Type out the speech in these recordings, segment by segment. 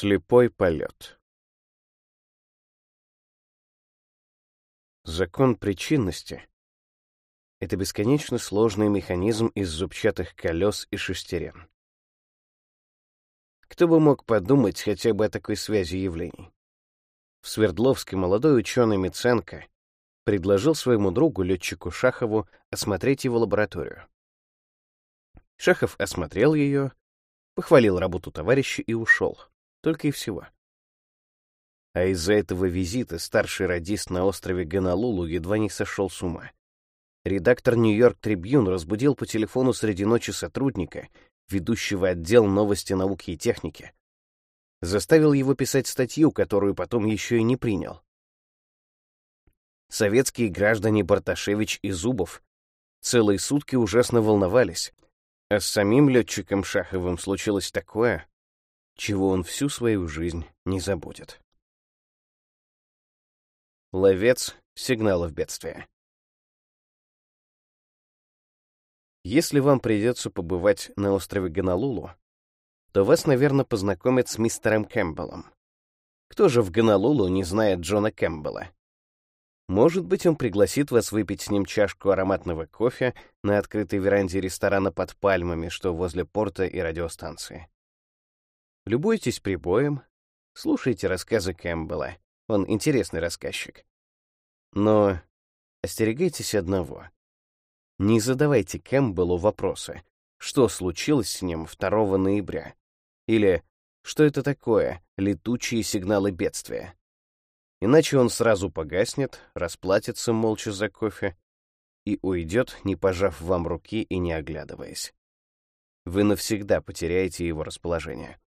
Слепой полет. Закон причинности — это бесконечно сложный механизм из зубчатых колес и шестерен. Кто бы мог подумать хотя бы о такой связи явлений? В Свердловске молодой ученый Миценко предложил своему другу, летчику Шахову, осмотреть его лабораторию. Шахов осмотрел ее, похвалил работу товарища и ушел. Только и всего. А из-за этого визита старший радист на острове Гонолулу едва не сошел с ума. Редактор «Нью-Йорк Трибьюн» разбудил по телефону среди ночи сотрудника, ведущего отдел новости науки и техники. Заставил его писать статью, которую потом еще и не принял. Советские граждане Барташевич и Зубов целые сутки ужасно волновались, а с самим летчиком Шаховым случилось такое, чего он всю свою жизнь не забудет. Ловец сигналов бедствия. Если вам придется побывать на острове Гонолулу, то вас, наверное, познакомят с мистером Кэмпбеллом. Кто же в Гонолулу не знает Джона Кэмпбелла? Может быть, он пригласит вас выпить с ним чашку ароматного кофе на открытой веранде ресторана под пальмами, что возле порта и радиостанции. Любуйтесь прибоем, слушайте рассказы Кэмпбелла. Он интересный рассказчик. Но остерегайтесь одного. Не задавайте Кэмпбеллу вопросы, что случилось с ним 2 ноября, или что это такое летучие сигналы бедствия. Иначе он сразу погаснет, расплатится молча за кофе и уйдет, не пожав вам руки и не оглядываясь. Вы навсегда потеряете его расположение.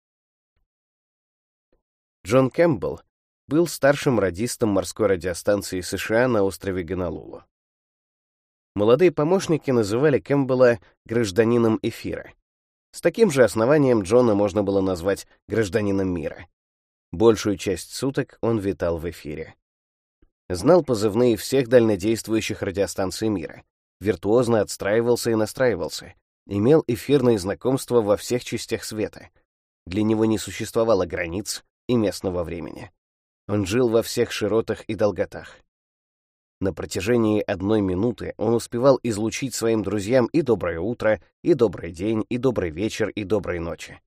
Джон Кэмпбелл был старшим радистом морской радиостанции США на острове Гонолулу. Молодые помощники называли Кэмпбелла гражданином эфира. С таким же основанием Джона можно было назвать гражданином мира. Большую часть суток он витал в эфире. Знал позывные всех дальнодействующих радиостанций мира, виртуозно отстраивался и настраивался, имел эфирные знакомства во всех частях света. Для него не существовало границ, и местного времени. Он жил во всех широтах и долготах. На протяжении одной минуты он успевал излучить своим друзьям и доброе утро, и добрый день, и добрый вечер, и доброй ночи.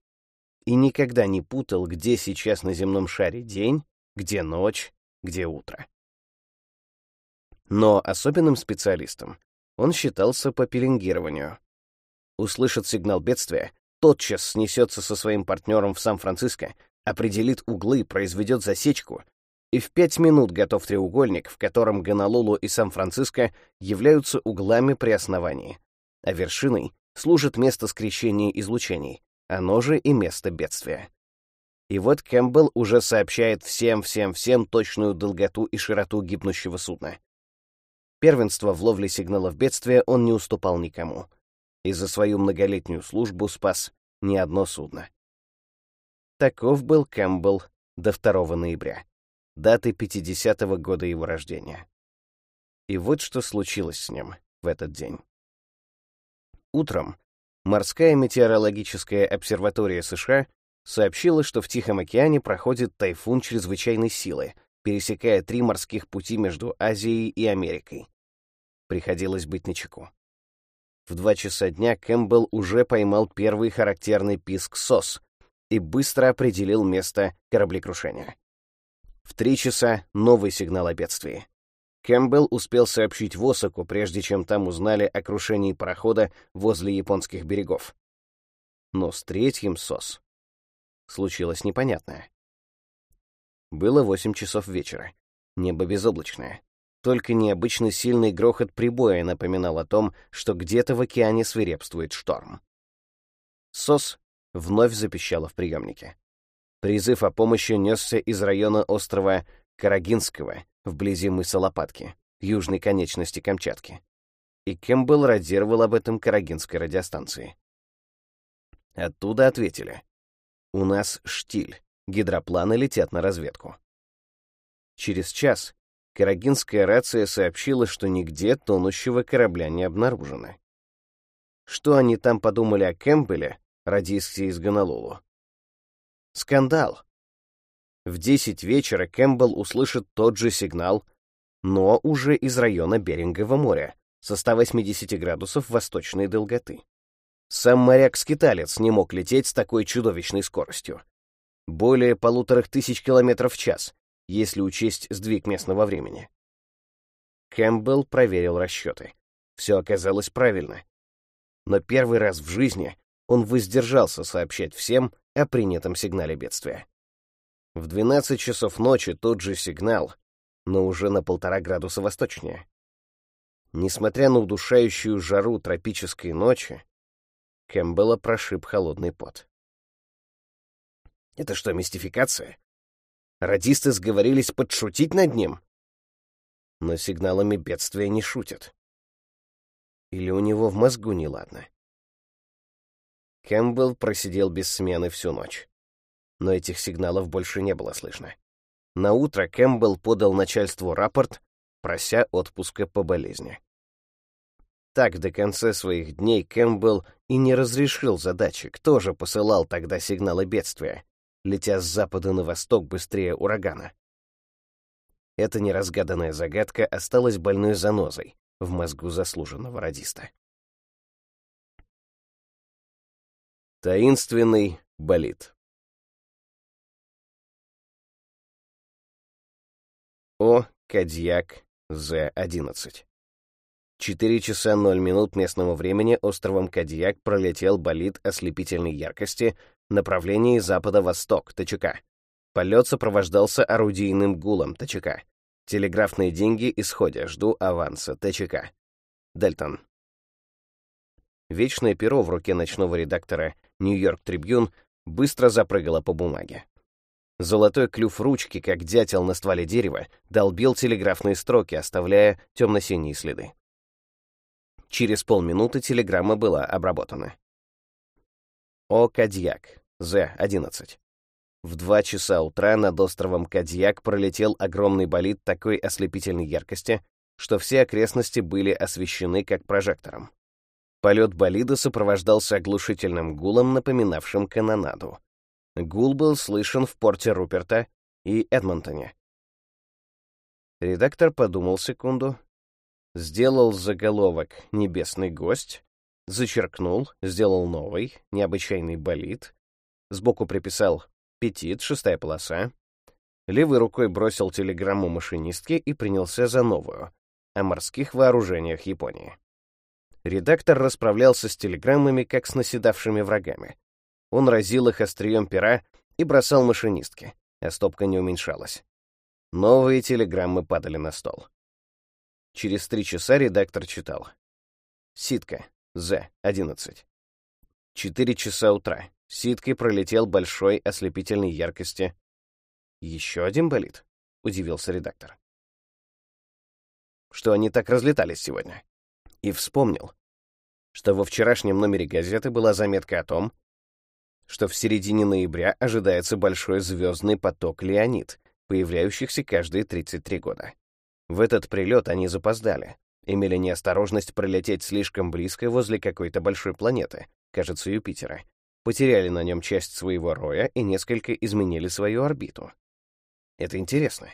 И никогда не путал, где сейчас на земном шаре день, где ночь, где утро. Но особенным специалистом он считался по пеленгированию. Услышит сигнал бедствия, тотчас снесется со своим партнером в Сан-Франциско, определит углы, произведет засечку, и в пять минут готов треугольник, в котором Гонолулу и Сан-Франциско являются углами при основании, а вершиной служит место скрещения излучений, оно же и место бедствия. И вот Кэмпбелл уже сообщает всем-всем-всем точную долготу и широту гибнущего судна. Первенство в ловле сигналов бедствия он не уступал никому, и за свою многолетнюю службу спас не одно судно. Таков был Кэмпбелл до 2 ноября, даты 50-го года его рождения. И вот что случилось с ним в этот день. Утром морская метеорологическая обсерватория США сообщила, что в Тихом океане проходит тайфун чрезвычайной силы, пересекая три морских пути между Азией и Америкой. Приходилось быть начеку. В два часа дня Кэмпбелл уже поймал первый характерный писк СОС, и быстро определил место кораблекрушения. В три часа новый сигнал о бедствии. Кэмпбелл успел сообщить Восаку, прежде чем там узнали о крушении парохода возле японских берегов. Но с третьим СОС случилось непонятное. Было восемь часов вечера. Небо безоблачное. Только необычно сильный грохот прибоя напоминал о том, что где-то в океане свирепствует шторм. СОС вновь запищало в приемнике. Призыв о помощи несся из района острова Карагинского, вблизи мыса Лопатки, южной конечности Камчатки. И Кэмпбелл радировал об этом Карагинской радиостанции. Оттуда ответили. «У нас штиль, гидропланы летят на разведку». Через час Карагинская рация сообщила, что нигде тонущего корабля не обнаружено. Что они там подумали о Кэмпбелле, радистке из Гонолулу. Скандал. В 10 вечера Кэмпбелл услышит тот же сигнал, но уже из района Берингового моря, со 180 градусов восточной долготы. Сам моряк-скиталец не мог лететь с такой чудовищной скоростью. Более полутора тысяч километров в час, если учесть сдвиг местного времени. Кэмпбелл проверил расчеты. Все оказалось правильно. Но первый раз в жизни он воздержался сообщать всем о принятом сигнале бедствия. В 12 часов ночи тот же сигнал, но уже на полтора градуса восточнее. Несмотря на удушающую жару тропической ночи, Кэмпбелла прошиб холодный пот. Это что, мистификация? Радисты сговорились подшутить над ним? Но сигналами бедствия не шутят. Или у него в мозгу неладно? Кэмпбелл просидел без смены всю ночь. Но этих сигналов больше не было слышно. На утро Кэмпбелл подал начальству рапорт, прося отпуска по болезни. Так до конца своих дней Кэмпбелл и не разрешил задачи, кто же посылал тогда сигналы бедствия, летя с запада на восток быстрее урагана. Эта неразгаданная загадка осталась больной занозой в мозгу заслуженного радиста. Таинственный болид. О. Кадьяк З-11 4 часа 0 минут местного времени островом Кадьяк пролетел болид ослепительной яркости направлении запада-восток, ТЧК. Полет сопровождался орудийным гулом, ТЧК. Телеграфные деньги исходя, жду аванса, ТЧК. Дельтон. Вечное перо в руке ночного редактора «Нью-Йорк Трибьюн» быстро запрыгало по бумаге. Золотой клюв ручки, как дятел на стволе дерева, долбил телеграфные строки, оставляя темно-синие следы. Через полминуты телеграмма была обработана. О Кадьяк, З-11. В два часа утра над островом Кадьяк пролетел огромный болид такой ослепительной яркости, что все окрестности были освещены как прожектором. Полет болида сопровождался оглушительным гулом, напоминавшим канонаду. Гул был слышен в порте Руперта и Эдмонтоне. Редактор подумал секунду, сделал заголовок «Небесный гость», зачеркнул, сделал новый, необычайный болид, сбоку приписал «Петит», шестая полоса, левой рукой бросил телеграмму машинистке и принялся за новую, о морских вооружениях Японии. Редактор расправлялся с телеграммами, как с наседавшими врагами. Он разил их острием пера и бросал машинистке, а стопка не уменьшалась. Новые телеграммы падали на стол. Через три часа редактор читал. Ситка. З. 11. Четыре часа утра. Ситкой пролетел большой ослепительной яркости. «Еще один болит?» — удивился редактор. Что они так разлетались сегодня? И вспомнил, что во вчерашнем номере газеты была заметка о том, что в середине ноября ожидается большой звездный поток Леонид, появляющихся каждые 33 года. В этот прилет они запоздали, имели неосторожность пролететь слишком близко возле какой-то большой планеты, кажется, Юпитера, потеряли на нем часть своего роя и несколько изменили свою орбиту. Это интересно.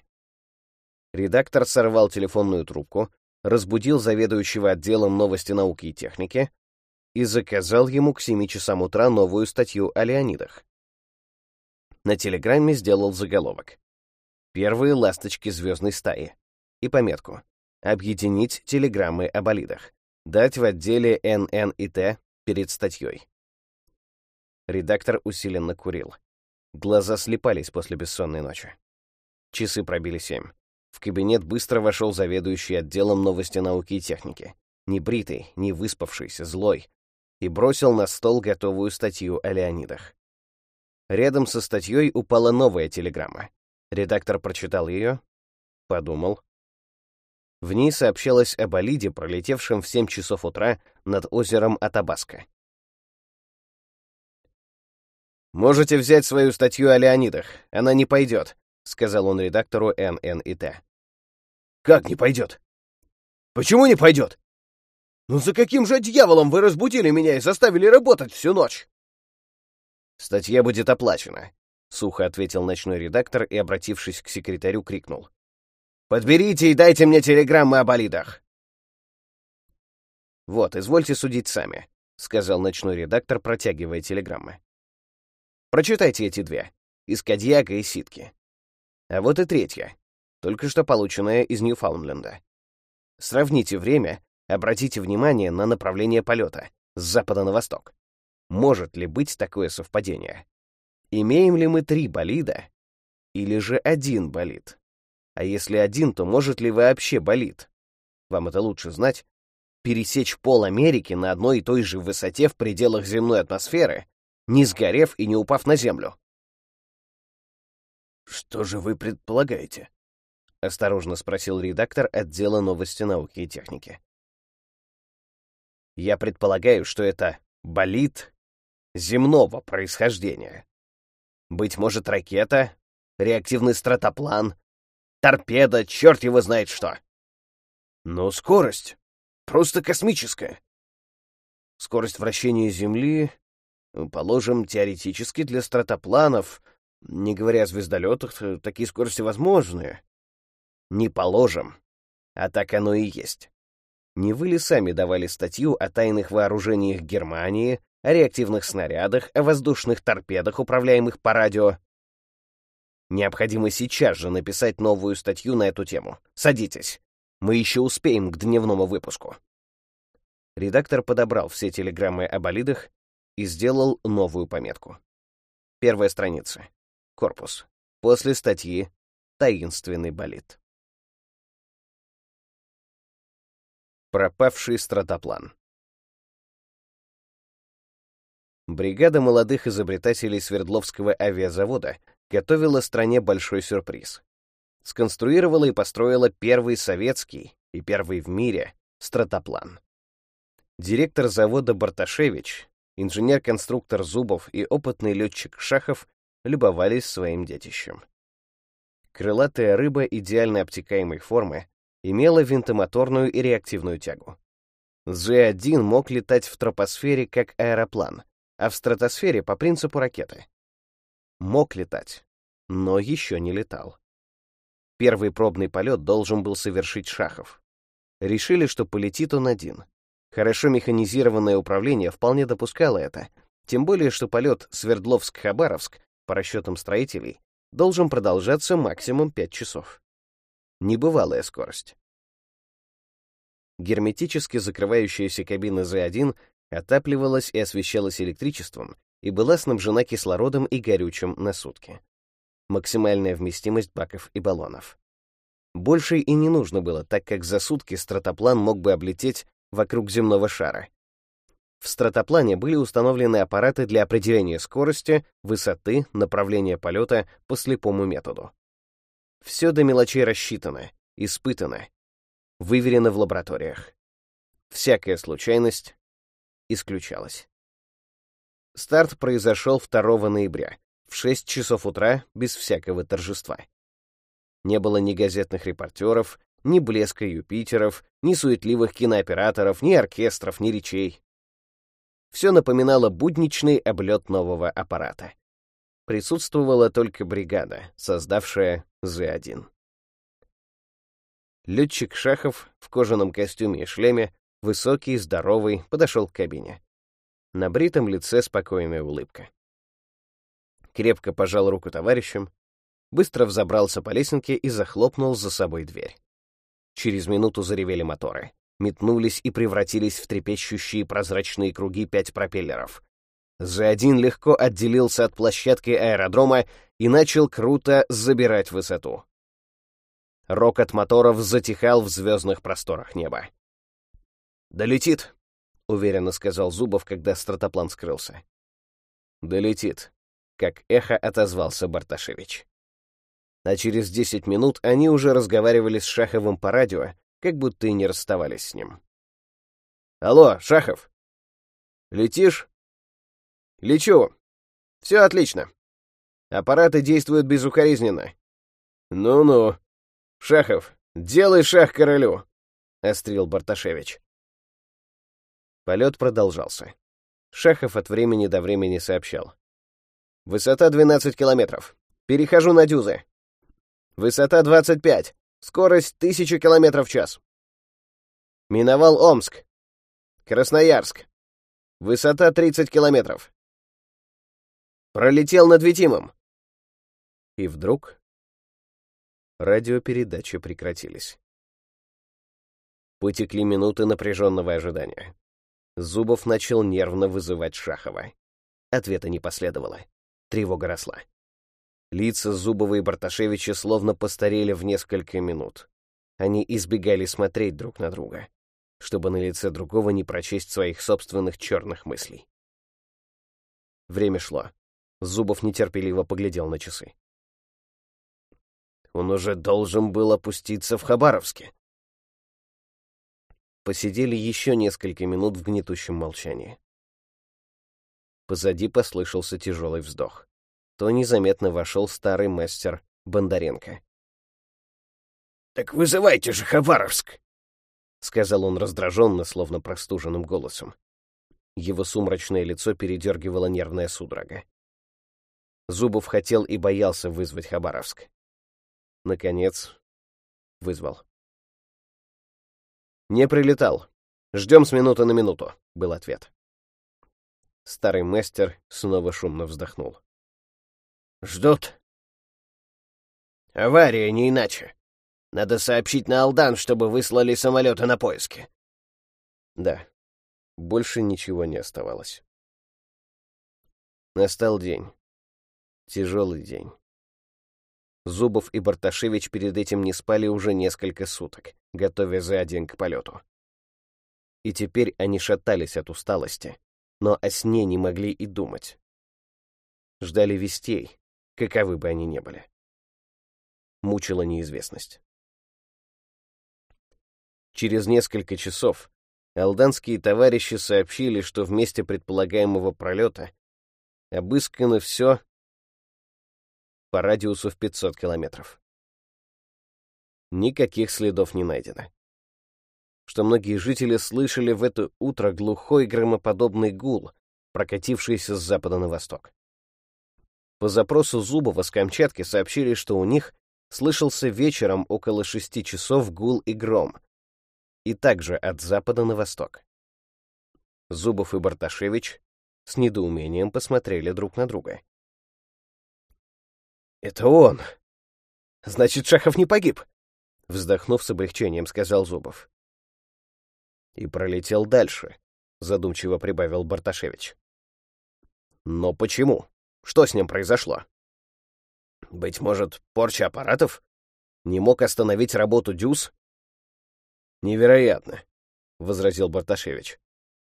Редактор сорвал телефонную трубку, разбудил заведующего отделом новости науки и техники и заказал ему к 7 часам утра новую статью о Леонидах. На телеграмме сделал заголовок. «Первые ласточки звездной стаи» и пометку «Объединить телеграммы о болидах. Дать в отделе НН и Т перед статьей». Редактор усиленно курил. Глаза слепались после бессонной ночи. Часы пробили семь. В кабинет быстро вошел заведующий отделом новости науки и техники. Небритый, не выспавшийся, злой. И бросил на стол готовую статью о Леонидах. Рядом со статьей упала новая телеграмма. Редактор прочитал ее, подумал, в ней сообщалось о болиде, пролетевшем в 7 часов утра над озером Атабаска. «Можете взять свою статью о Леонидах. Она не пойдет», — сказал он редактору ННИТ. «Как не пойдет? Почему не пойдет? Ну за каким же дьяволом вы разбудили меня и заставили работать всю ночь?» «Статья будет оплачена. сухо ответил ночной редактор и, обратившись к секретарю, крикнул. «Подберите и дайте мне телеграммы о болидах!» «Вот, извольте судить сами», — сказал ночной редактор, протягивая телеграммы. «Прочитайте эти две, из Кадьяка и Ситки. А вот и третья, только что полученная из Ньюфаундленда. Сравните время, обратите внимание на направление полета с запада на восток. Может ли быть такое совпадение? Имеем ли мы три болида или же один болид? А если один, то может ли вообще болид? Вам это лучше знать. Пересечь пол Америки на одной и той же высоте в пределах земной атмосферы, не сгорев и не упав на Землю. «Что же вы предполагаете?» — осторожно спросил редактор отдела новости науки и техники. «Я предполагаю, что это болид земного происхождения. Быть может, ракета, реактивный стратоплан, торпеда, черт его знает что. Но скорость просто космическая. Скорость вращения Земли, положим, теоретически для стратопланов, не говоря о звездолетах, такие скорости возможны. Не положим, а так оно и есть. Не вы ли сами давали статью о тайных вооружениях Германии, о реактивных снарядах, о воздушных торпедах, управляемых по радио? Необходимо сейчас же написать новую статью на эту тему. Садитесь. Мы еще успеем к дневному выпуску. Редактор подобрал все телеграммы о болидах и сделал новую пометку. Первая страница. Корпус. После статьи «Таинственный болид». Пропавший стратоплан. Бригада молодых изобретателей Свердловского авиазавода готовила стране большой сюрприз. Сконструировала и построила первый советский и первый в мире стратоплан. Директор завода Барташевич, инженер-конструктор Зубов и опытный летчик Шахов любовались своим детищем. Крылатая рыба идеально обтекаемой формы имела винтомоторную и реактивную тягу. З-1 мог летать в тропосфере как аэроплан, а в стратосфере по принципу ракеты. Мог летать, но еще не летал. Первый пробный полет должен был совершить Шахов. Решили, что полетит он один. Хорошо механизированное управление вполне допускало это, тем более, что полет Свердловск-Хабаровск, по расчетам строителей, должен продолжаться максимум 5 часов. Небывалая скорость. Герметически закрывающаяся кабина Z1 отапливалась и освещалась электричеством и была снабжена кислородом и горючим на сутки. Максимальная вместимость баков и баллонов. Больше и не нужно было, так как за сутки стратоплан мог бы облететь вокруг земного шара. В стратоплане были установлены аппараты для определения скорости, высоты, направления полета по слепому методу. Все до мелочей рассчитано, испытано, выверено в лабораториях. Всякая случайность исключалась. Старт произошел 2 ноября, в 6 часов утра, без всякого торжества. Не было ни газетных репортеров, ни блеска Юпитеров, ни суетливых кинооператоров, ни оркестров, ни речей. Все напоминало будничный облет нового аппарата. Присутствовала только бригада, создавшая З-1. Летчик Шахов в кожаном костюме и шлеме, высокий, здоровый, подошел к кабине. На бритом лице спокойная улыбка. Крепко пожал руку товарищам, быстро взобрался по лесенке и захлопнул за собой дверь. Через минуту заревели моторы, метнулись и превратились в трепещущие прозрачные круги пять пропеллеров. З-1 легко отделился от площадки аэродрома и начал круто забирать высоту. Рокот моторов затихал в звездных просторах неба. «Долетит», — уверенно сказал Зубов, когда стратоплан скрылся. «Долетит», — как эхо отозвался Барташевич. А через десять минут они уже разговаривали с Шаховым по радио, как будто и не расставались с ним. «Алло, Шахов! Летишь?» «Лечу. Все отлично. Аппараты действуют безукоризненно». «Ну-ну. Шахов, делай шах королю!» — острил Барташевич. Полет продолжался. Шахов от времени до времени сообщал. Высота 12 километров. Перехожу на дюзы. Высота 25. Скорость 1000 километров в час. Миновал Омск. Красноярск. Высота 30 километров. Пролетел над Витимом. И вдруг радиопередачи прекратились. Потекли минуты напряженного ожидания. Зубов начал нервно вызывать Шахова. Ответа не последовало. Тревога росла. Лица Зубова и Барташевича словно постарели в несколько минут. Они избегали смотреть друг на друга, чтобы на лице другого не прочесть своих собственных черных мыслей. Время шло. Зубов нетерпеливо поглядел на часы. Он уже должен был опуститься в Хабаровске. Посидели еще несколько минут в гнетущем молчании. Позади послышался тяжелый вздох. То незаметно вошел старый мастер Бондаренко. «Так вызывайте же Хабаровск!» — сказал он раздраженно, словно простуженным голосом. Его сумрачное лицо передергивало нервная судорога. Зубов хотел и боялся вызвать Хабаровск. Наконец, вызвал. «Не прилетал. Ждем с минуты на минуту», — был ответ. Старый мастер снова шумно вздохнул. «Ждут?» «Авария, не иначе. Надо сообщить на Алдан, чтобы выслали самолеты на поиски». Да, больше ничего не оставалось. Настал день. Тяжелый день. Зубов и Барташевич перед этим не спали уже несколько суток, готовя за день к полету. И теперь они шатались от усталости, но о сне не могли и думать. Ждали вестей, каковы бы они ни были. Мучила неизвестность. Через несколько часов алданские товарищи сообщили, что в месте предполагаемого пролета обыскано все, по радиусу в 500 километров. Никаких следов не найдено. Что многие жители слышали в это утро глухой громоподобный гул, прокатившийся с запада на восток. По запросу Зубова с Камчатки сообщили, что у них слышался вечером около шести часов гул и гром, и также от запада на восток. Зубов и Барташевич с недоумением посмотрели друг на друга. «Это он! Значит, Шахов не погиб!» Вздохнув с облегчением, сказал Зубов. «И пролетел дальше», — задумчиво прибавил Барташевич. «Но почему? Что с ним произошло?» «Быть может, порча аппаратов? Не мог остановить работу дюз?» «Невероятно», — возразил Барташевич.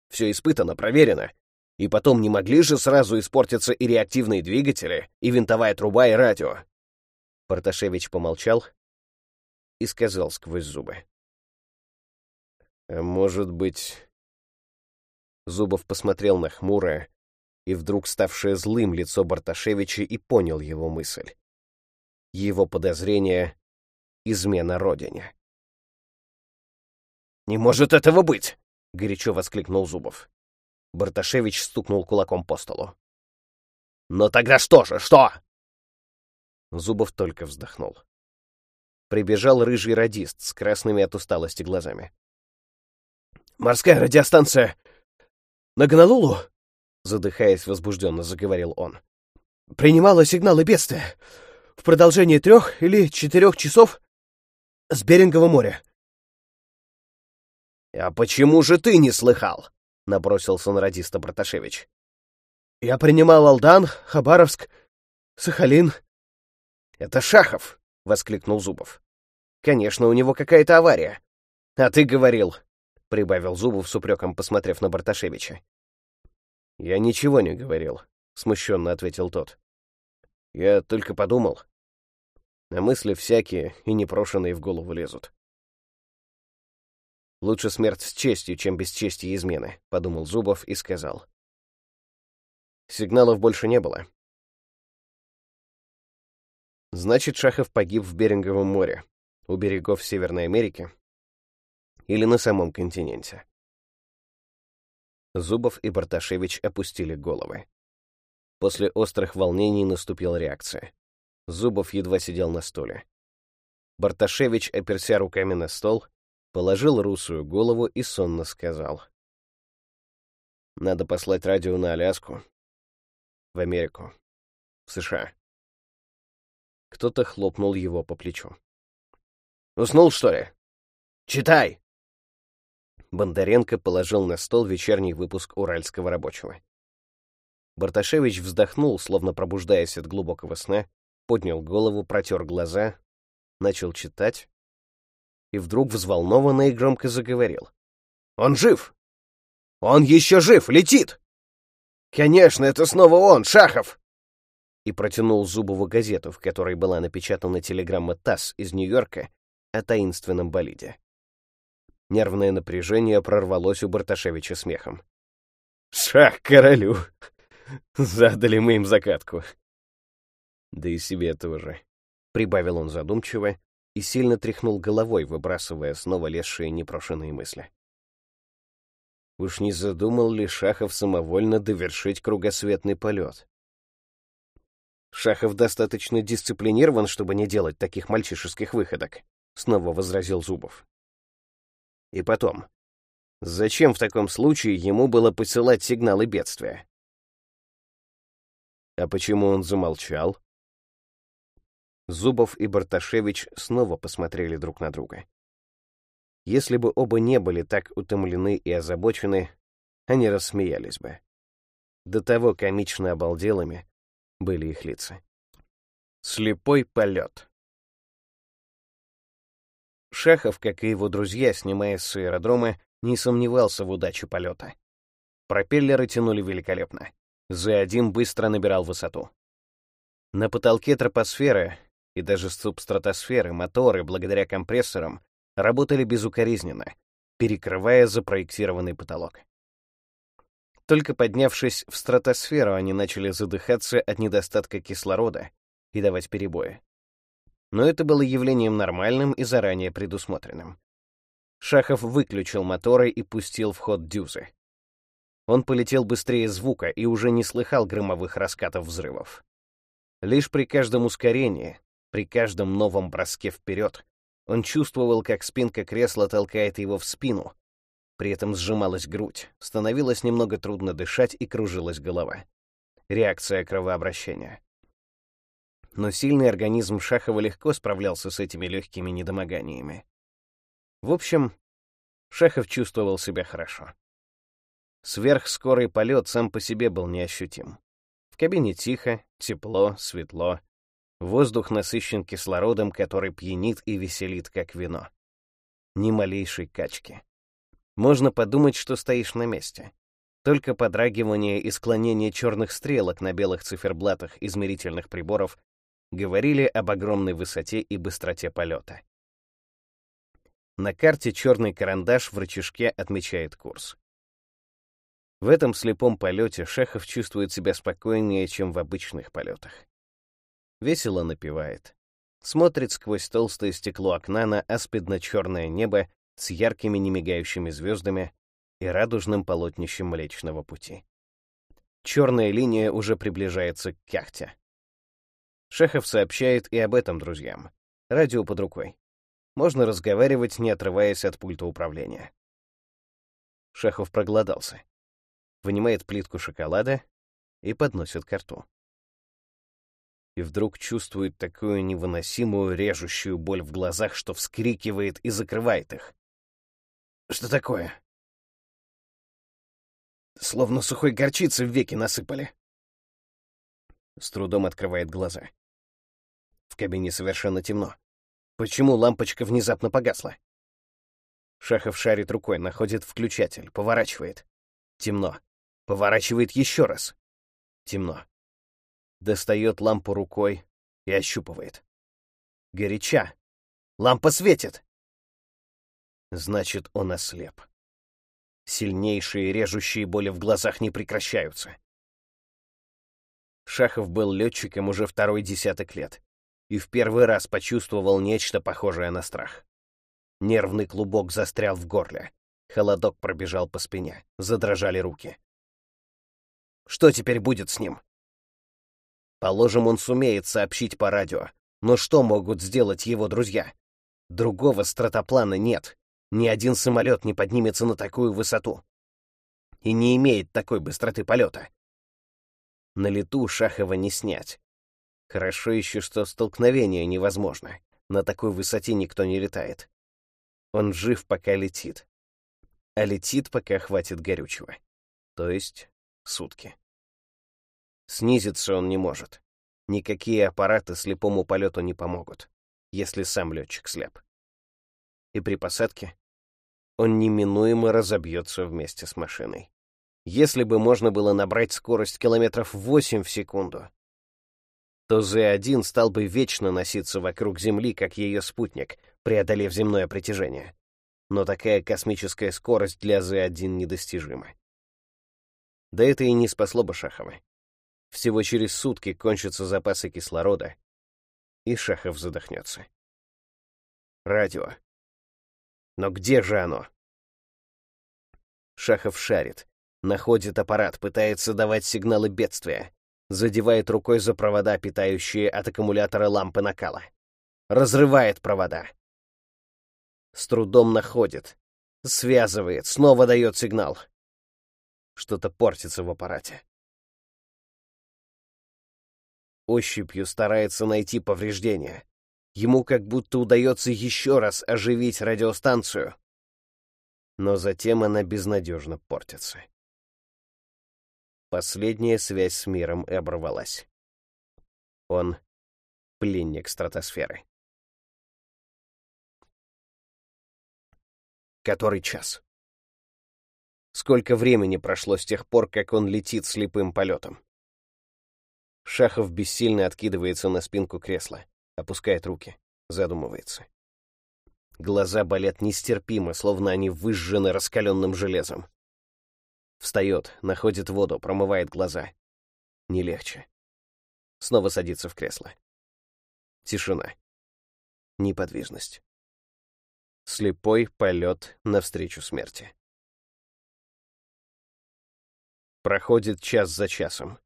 «Все испытано, проверено. И потом не могли же сразу испортиться и реактивные двигатели, и винтовая труба, и радио. Порташевич помолчал и сказал сквозь зубы. «А может быть...» Зубов посмотрел на хмурое и вдруг ставшее злым лицо Барташевича и понял его мысль. Его подозрение — измена родине. «Не может этого быть!» — горячо воскликнул Зубов. Барташевич стукнул кулаком по столу. «Но тогда что же, что?» Зубов только вздохнул. Прибежал рыжий радист с красными от усталости глазами. «Морская радиостанция на Гонолулу?» Задыхаясь возбужденно, заговорил он. «Принимала сигналы бедствия в продолжении трех или четырех часов с Берингового моря». «А почему же ты не слыхал?» — набросился на радиста Браташевич. «Я принимал Алдан, Хабаровск, Сахалин». «Это Шахов!» — воскликнул Зубов. «Конечно, у него какая-то авария». «А ты говорил», — прибавил Зубов с упреком, посмотрев на Барташевича. «Я ничего не говорил», — смущенно ответил тот. «Я только подумал. А мысли всякие и непрошенные в голову лезут. Лучше смерть с честью, чем без чести и измены, подумал Зубов и сказал. Сигналов больше не было. Значит, Шахов погиб в Беринговом море, у берегов Северной Америки или на самом континенте. Зубов и Барташевич опустили головы. После острых волнений наступила реакция. Зубов едва сидел на стуле. Барташевич, оперся руками на стол, положил русую голову и сонно сказал. «Надо послать радио на Аляску, в Америку, в США». Кто-то хлопнул его по плечу. «Уснул, что ли? Читай!» Бондаренко положил на стол вечерний выпуск «Уральского рабочего». Барташевич вздохнул, словно пробуждаясь от глубокого сна, поднял голову, протер глаза, начал читать и вдруг взволнованно и громко заговорил. «Он жив! Он еще жив! Летит! Конечно, это снова он, Шахов!» И протянул Зубову газету, в которой была напечатана телеграмма ТАСС из Нью-Йорка о таинственном болиде. Нервное напряжение прорвалось у Барташевича смехом. «Шах королю! Задали мы им закатку!» «Да и себе тоже», — прибавил он задумчиво и сильно тряхнул головой, выбрасывая снова лезшие непрошенные мысли. Уж не задумал ли Шахов самовольно довершить кругосветный полет? Шахов достаточно дисциплинирован, чтобы не делать таких мальчишеских выходок, — снова возразил Зубов. И потом, зачем в таком случае ему было посылать сигналы бедствия? А почему он замолчал? Зубов и Барташевич снова посмотрели друг на друга. Если бы оба не были так утомлены и озабочены, они рассмеялись бы. До того комично обалделыми были их лица. Слепой полет. Шахов, как и его друзья, снимаясь с аэродрома, не сомневался в удаче полета. Пропеллеры тянули великолепно. За-1 быстро набирал высоту. На потолке тропосферы и даже субстратосферы моторы, благодаря компрессорам, работали безукоризненно, перекрывая запроектированный потолок. Только поднявшись в стратосферу, они начали задыхаться от недостатка кислорода и давать перебои. Но это было явлением нормальным и заранее предусмотренным. Шахов выключил моторы и пустил в ход дюзы. Он полетел быстрее звука и уже не слыхал громовых раскатов взрывов. Лишь при каждом ускорении, при каждом новом броске вперед, он чувствовал, как спинка кресла толкает его в спину. При этом сжималась грудь, становилось немного трудно дышать и кружилась голова. Реакция кровообращения. Но сильный организм Шахова легко справлялся с этими легкими недомоганиями. В общем, Шахов чувствовал себя хорошо. Сверхскорый полет сам по себе был неощутим. В кабине тихо, тепло, светло. Воздух насыщен кислородом, который пьянит и веселит, как вино. Ни малейшей качки. Можно подумать, что стоишь на месте. Только подрагивание и склонение черных стрелок на белых циферблатах измерительных приборов говорили об огромной высоте и быстроте полета. На карте черный карандаш в рычажке отмечает курс. В этом слепом полете Шехов чувствует себя спокойнее, чем в обычных полетах. Весело напевает. Смотрит сквозь толстое стекло окна на аспидно-черное небо с яркими немигающими звездами и радужным полотнищем Млечного Пути. Черная линия уже приближается к яхте. Шехов сообщает и об этом друзьям. Радио под рукой. Можно разговаривать, не отрываясь от пульта управления. Шехов проголодался вынимает плитку шоколада и подносит к рту. И вдруг чувствует такую невыносимую режущую боль в глазах, что вскрикивает и закрывает их. «Что такое?» Словно сухой горчицы в веки насыпали. С трудом открывает глаза. В кабине совершенно темно. Почему лампочка внезапно погасла? Шахов шарит рукой, находит включатель, поворачивает. Темно. Поворачивает еще раз. Темно. Достает лампу рукой и ощупывает. Горяча. Лампа светит. Значит, он ослеп. Сильнейшие режущие боли в глазах не прекращаются. Шахов был летчиком уже второй десяток лет и в первый раз почувствовал нечто похожее на страх. Нервный клубок застрял в горле. Холодок пробежал по спине. Задрожали руки. Что теперь будет с ним? Положим, он сумеет сообщить по радио. Но что могут сделать его друзья? Другого стратоплана нет. Ни один самолет не поднимется на такую высоту. И не имеет такой быстроты полета. На лету Шахова не снять. Хорошо еще, что столкновение невозможно. На такой высоте никто не летает. Он жив, пока летит. А летит, пока хватит горючего. То есть сутки. Снизиться он не может. Никакие аппараты слепому полету не помогут, если сам летчик слеп. И при посадке он неминуемо разобьется вместе с машиной. Если бы можно было набрать скорость километров 8 в секунду, то З-1 стал бы вечно носиться вокруг Земли, как ее спутник, преодолев земное притяжение. Но такая космическая скорость для З-1 недостижима. Да это и не спасло бы Шахова. Всего через сутки кончатся запасы кислорода, и Шахов задохнется. Радио. Но где же оно? Шахов шарит, находит аппарат, пытается давать сигналы бедствия, задевает рукой за провода, питающие от аккумулятора лампы накала. Разрывает провода. С трудом находит, связывает, снова дает сигнал. Что-то портится в аппарате. Ощупью старается найти повреждения. Ему как будто удается еще раз оживить радиостанцию. Но затем она безнадежно портится. Последняя связь с миром оборвалась. Он — пленник стратосферы. Который час? Сколько времени прошло с тех пор, как он летит слепым полетом? Шахов бессильно откидывается на спинку кресла, опускает руки, задумывается. Глаза болят нестерпимо, словно они выжжены раскаленным железом. Встает, находит воду, промывает глаза. Не легче. Снова садится в кресло. Тишина. Неподвижность. Слепой полет навстречу смерти. Проходит час за часом.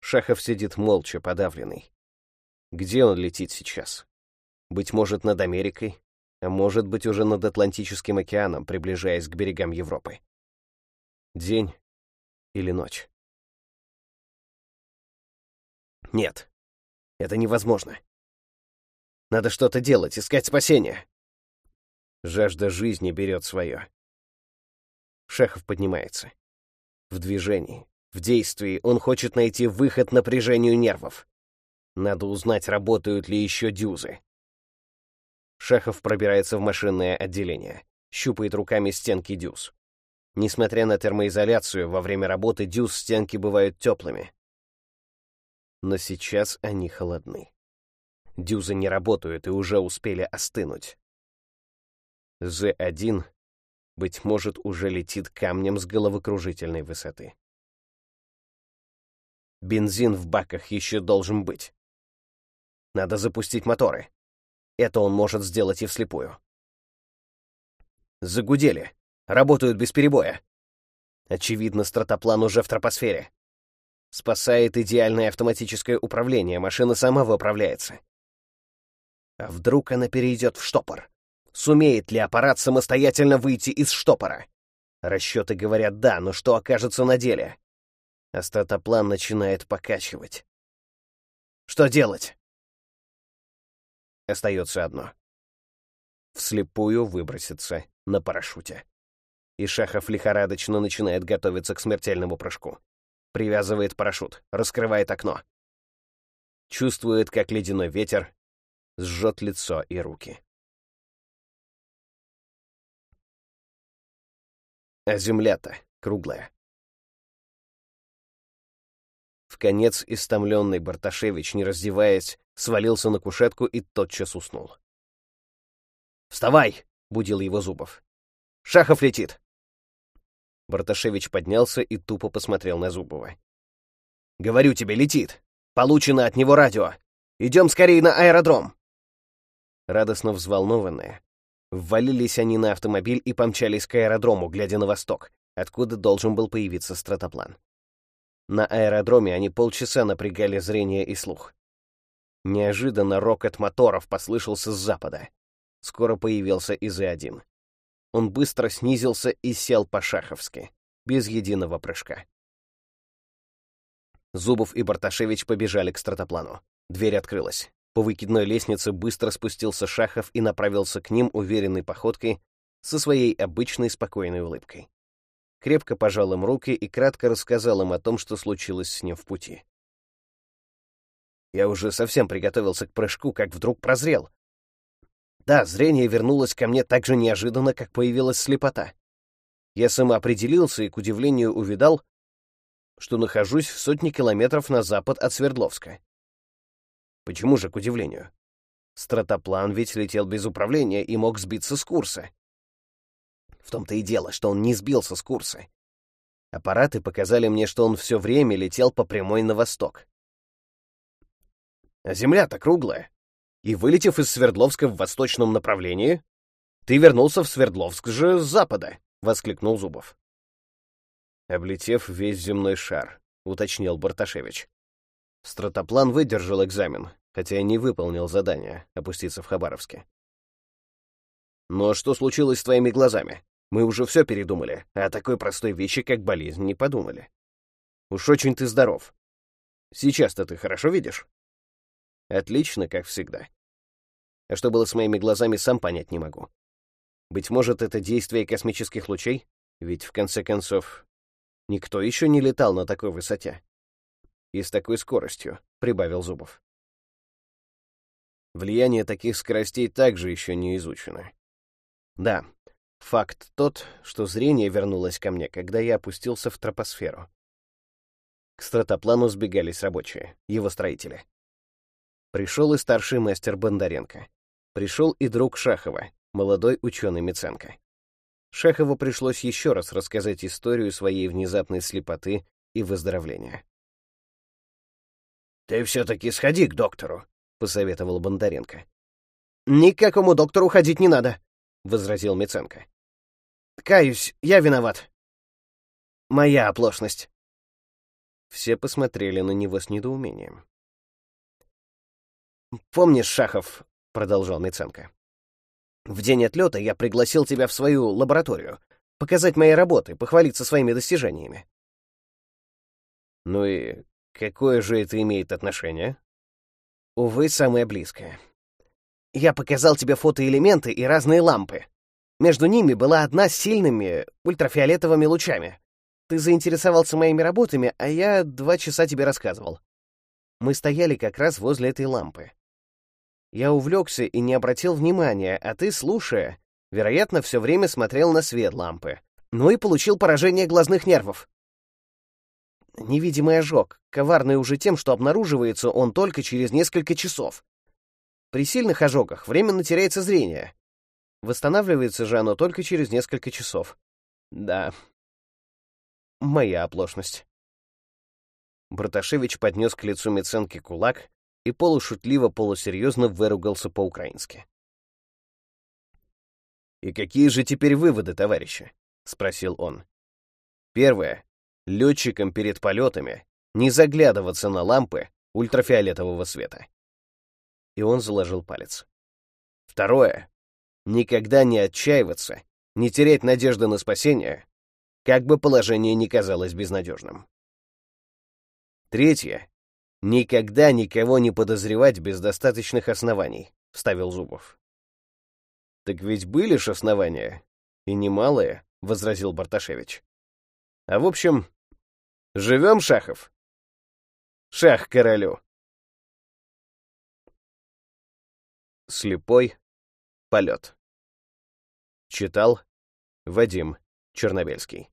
Шахов сидит молча, подавленный. Где он летит сейчас? Быть может, над Америкой, а может быть, уже над Атлантическим океаном, приближаясь к берегам Европы. День или ночь? Нет, это невозможно. Надо что-то делать, искать спасение. Жажда жизни берет свое. Шахов поднимается. В движении, в действии он хочет найти выход напряжению нервов. Надо узнать, работают ли еще дюзы. Шахов пробирается в машинное отделение, щупает руками стенки дюз. Несмотря на термоизоляцию, во время работы дюз стенки бывают теплыми. Но сейчас они холодны. Дюзы не работают и уже успели остынуть. З-1, быть может, уже летит камнем с головокружительной высоты. Бензин в баках еще должен быть. Надо запустить моторы. Это он может сделать и вслепую. Загудели. Работают без перебоя. Очевидно, стратоплан уже в тропосфере. Спасает идеальное автоматическое управление, машина сама выправляется. А вдруг она перейдет в штопор? Сумеет ли аппарат самостоятельно выйти из штопора? Расчеты говорят «да», но что окажется на деле? а стратоплан начинает покачивать. Что делать? Остается одно. Вслепую выброситься на парашюте. И Шахов лихорадочно начинает готовиться к смертельному прыжку. Привязывает парашют, раскрывает окно. Чувствует, как ледяной ветер сжет лицо и руки. А земля-то круглая. В конец истомленный Барташевич, не раздеваясь, свалился на кушетку и тотчас уснул. «Вставай!» — будил его Зубов. «Шахов летит!» Барташевич поднялся и тупо посмотрел на Зубова. «Говорю тебе, летит! Получено от него радио! Идем скорее на аэродром!» Радостно взволнованные, ввалились они на автомобиль и помчались к аэродрому, глядя на восток, откуда должен был появиться стратоплан. На аэродроме они полчаса напрягали зрение и слух. Неожиданно рокот моторов послышался с запада. Скоро появился ИЗ-1. Он быстро снизился и сел по-шаховски, без единого прыжка. Зубов и Барташевич побежали к стратоплану. Дверь открылась. По выкидной лестнице быстро спустился Шахов и направился к ним уверенной походкой со своей обычной спокойной улыбкой. Крепко пожал им руки и кратко рассказал им о том, что случилось с ним в пути. Я уже совсем приготовился к прыжку, как вдруг прозрел. Да, зрение вернулось ко мне так же неожиданно, как появилась слепота. Я самоопределился и, к удивлению, увидал, что нахожусь в сотне километров на запад от Свердловска. Почему же, к удивлению? Стратоплан ведь летел без управления и мог сбиться с курса. В том-то и дело, что он не сбился с курса. Аппараты показали мне, что он все время летел по прямой на восток. А Земля-то круглая. И вылетев из Свердловска в восточном направлении, ты вернулся в Свердловск же с запада, — воскликнул Зубов. Облетев весь земной шар, — уточнил Барташевич. Стратоплан выдержал экзамен, хотя и не выполнил задание опуститься в Хабаровске. «Но что случилось с твоими глазами? Мы уже все передумали, а о такой простой вещи, как болезнь, не подумали. Уж очень ты здоров. Сейчас-то ты хорошо видишь?» «Отлично, как всегда. А что было с моими глазами, сам понять не могу. Быть может, это действие космических лучей? Ведь, в конце концов, никто еще не летал на такой высоте. И с такой скоростью», — прибавил Зубов. Влияние таких скоростей также еще не изучено. Да, факт тот, что зрение вернулось ко мне, когда я опустился в тропосферу. К стратоплану сбегались рабочие, его строители. Пришел и старший мастер Бондаренко. Пришел и друг Шахова, молодой ученый Миценко. Шахову пришлось еще раз рассказать историю своей внезапной слепоты и выздоровления. «Ты все-таки сходи к доктору», — посоветовал Бондаренко. «Никакому доктору ходить не надо», — возразил Миценко. «Каюсь, я виноват. Моя оплошность». Все посмотрели на него с недоумением. «Помнишь, Шахов», — продолжал Миценко, «в день отлета я пригласил тебя в свою лабораторию, показать мои работы, похвалиться своими достижениями». «Ну и какое же это имеет отношение?» Увы, самое близкое. Я показал тебе фотоэлементы и разные лампы. Между ними была одна с сильными ультрафиолетовыми лучами. Ты заинтересовался моими работами, а я два часа тебе рассказывал. Мы стояли как раз возле этой лампы. Я увлекся и не обратил внимания, а ты, слушая, вероятно, все время смотрел на свет лампы. Ну и получил поражение глазных нервов. Невидимый ожог, коварный уже тем, что обнаруживается он только через несколько часов. При сильных ожогах временно теряется зрение. Восстанавливается же оно только через несколько часов. Да, моя оплошность. Браташевич поднес к лицу Меценки кулак и полушутливо-полусерьезно выругался по-украински. «И какие же теперь выводы, товарищи?» — спросил он. «Первое летчикам перед полетами не заглядываться на лампы ультрафиолетового света. И он заложил палец. Второе. Никогда не отчаиваться, не терять надежды на спасение, как бы положение ни казалось безнадежным. Третье. Никогда никого не подозревать без достаточных оснований, вставил Зубов. Так ведь были ж основания, и немалые, возразил Барташевич. А в общем, Живем, Шахов? Шах королю. Слепой полет. Читал Вадим Черновельский.